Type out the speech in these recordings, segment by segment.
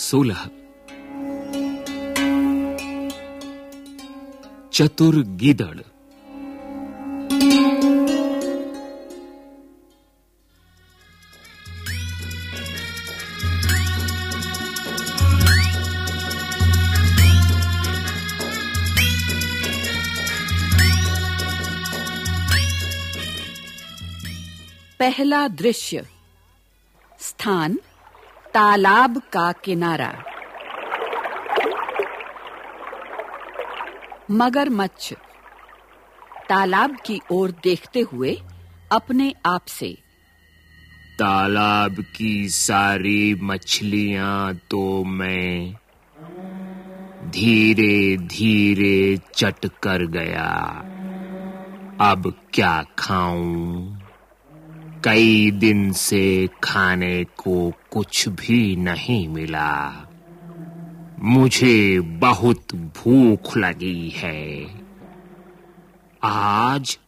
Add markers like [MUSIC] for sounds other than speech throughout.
सोलह। चतुर गीदड़। पहला दृश्य। स्थान तालाब का किनारा। मगरमच्छ। तालाब की ओर देखते हुए अपने आप से। तालाब की सारी मछलियाँ तो मैं धीरे धीरे चट कर गया। अब क्या खाऊं? कई दिन से खाने को कुछ भी नहीं मिला। मुझे बहुत भूख लगी है। आज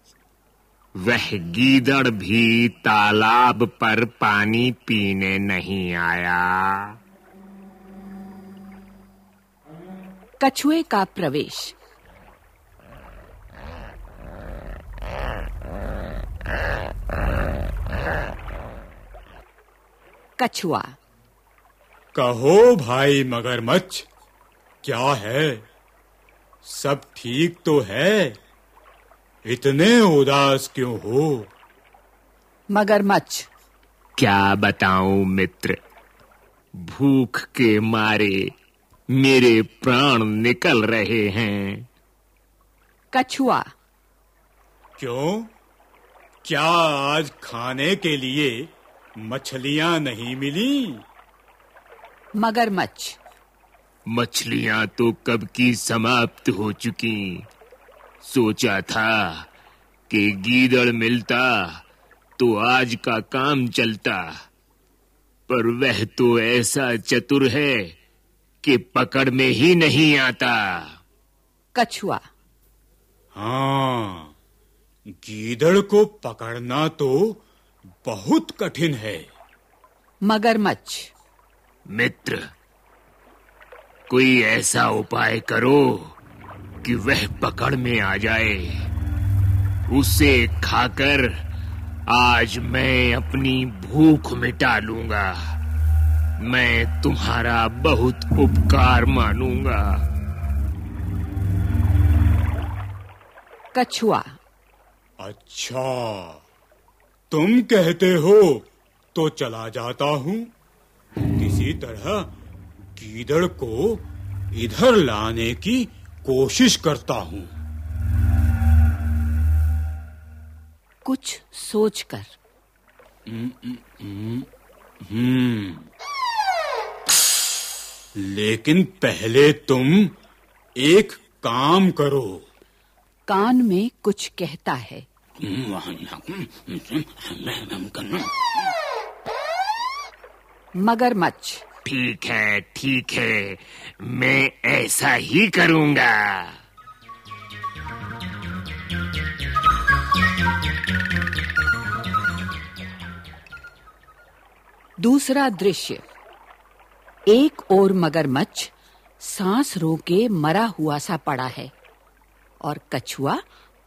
वह गीदड़ भी तालाब पर पानी पीने नहीं आया। कछुए का प्रवेश। कछुआ। कहो भाई मगरमच्छ क्या है? सब ठीक तो है। इतने उदास क्यों हो? मगरमच्छ। क्या बताऊँ मित्र? भूख के मारे मेरे प्राण निकल रहे हैं। कछुआ। क्यों? क्या आज खाने के लिए मछलियाँ नहीं मिली। मगरमच्छ। मछलियाँ तो कब की समाप्त हो चुकी। सोचा था कि गीदड़ मिलता तो आज का काम चलता पर वह तो ऐसा चतुर है कि पकड़ में ही नहीं आता। कछुआ। हाँ गीदड़ को पकड़ना तो बहुत कठिन है। मगरमच्छ। मित्र कोई ऐसा उपाय करो कि वह पकड़ में आ जाए। उसे खाकर आज मैं अपनी भूख मिटा लूँगा। मैं तुम्हारा बहुत उपकार मानूँगा। कछुआ। अच्छा। तुम कहते हो तो चला जाता हूँ। किसी तरह गीदड़ को इधर लाने की कोशिश करता हूँ। कुछ सोचकर। हम्म। लेकिन पहले तुम एक काम करो। कान में कुछ कहता है। मगरमच्छ ठीक है ठीक है मैं ऐसा ही करूँगा दूसरा दृश्य एक और मगरमच्छ सांस रोके मरा हुआ सा पड़ा है और कछुआ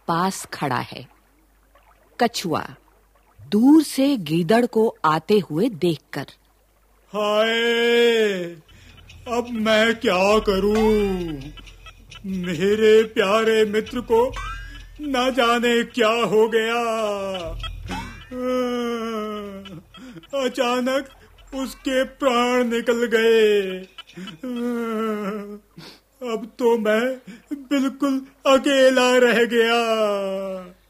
पास खड़ा है कछुआ दूर से गीदड़ को आते हुए देखकर। हाय, अब मैं क्या करूँ? मेरे प्यारे मित्र को न जाने क्या हो गया। अचानक उसके प्राण निकल गए। अब तो मैं बिल्कुल अकेला रह गया।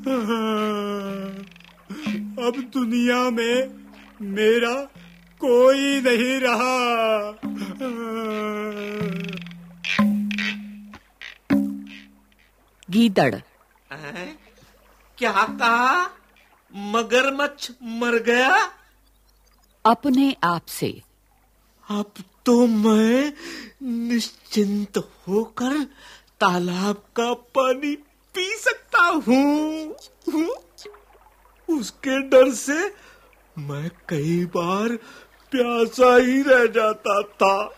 [LAUGHS] अब दुनिया में मेरा कोई नहीं रहा। गीदड़ क्या कहा? मगरमच्छ मर गया? अपने आप से। अब तो मैं निश्चिंत होकर तालाब का पानी पी सकता हूँ? उसके डर से मैं कई बार प्यासा ही रह जाता था।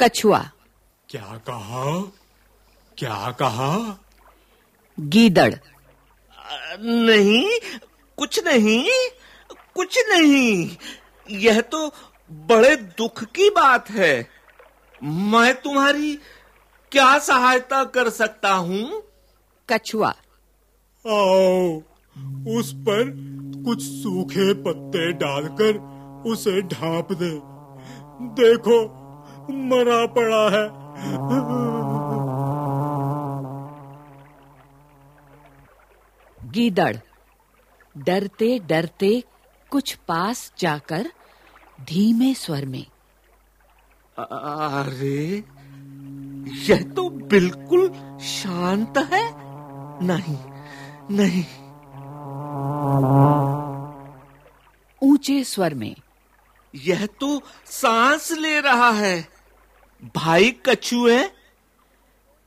कछुआ। क्या कहा? क्या कहा? गीदड़। नहीं कुछ नहीं कुछ नहीं। यह तो बड़े दुख की बात है। मैं तुम्हारी क्या सहायता कर सकता हूँ? कछुआ। आओ उस पर कुछ सूखे पत्ते डालकर उसे ढांप दे। देखो मरा पड़ा है। गीदड़। डरते डरते कुछ पास जाकर धीमे स्वर में अरे यह तो बिल्कुल शांत है। नहीं नहीं। ऊँचे स्वर में यह तो सांस ले रहा है। भाई कछुए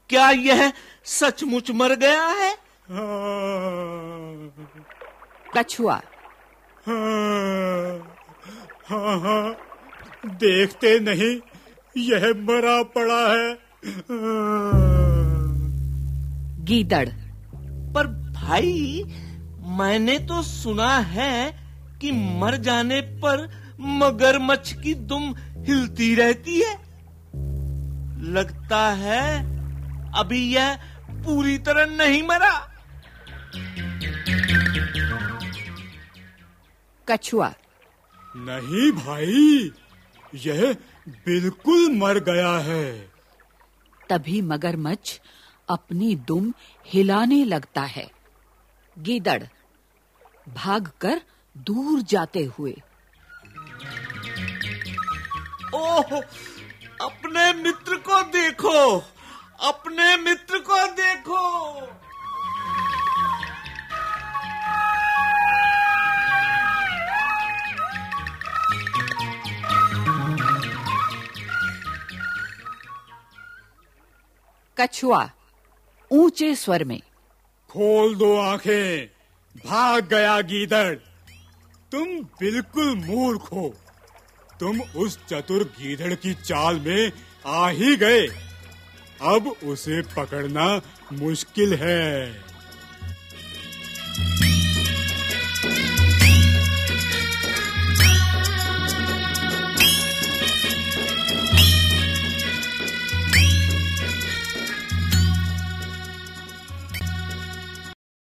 क्या यह सचमुच मर गया है? कछुआ। हाँ, हाँ, हाँ, देखते नहीं यह मरा पड़ा हाँ। गीदड़ पर भाई मैंने तो सुना है कि मर जाने पर मगरमच्छ की दुम हिलती रहती है। लगता है अभी यह पूरी तरह नहीं मरा। कछुआ। नहीं भाई यह बिल्कुल मर गया है। तभी मगरमच्छ अपनी दुम हिलाने लगता है। गीदड़ भागकर दूर जाते हुए। ओह, अपने मित्र को देखो, अपने मित्र को देखो। कछुआ, ऊँचे स्वर में, खोल दो आँखें, भाग गया गीदड़। तुम बिल्कुल मूर्ख हो। तुम उस चतुर गीदड़ की चाल में आ ही गए। अब उसे पकड़ना मुश्किल है।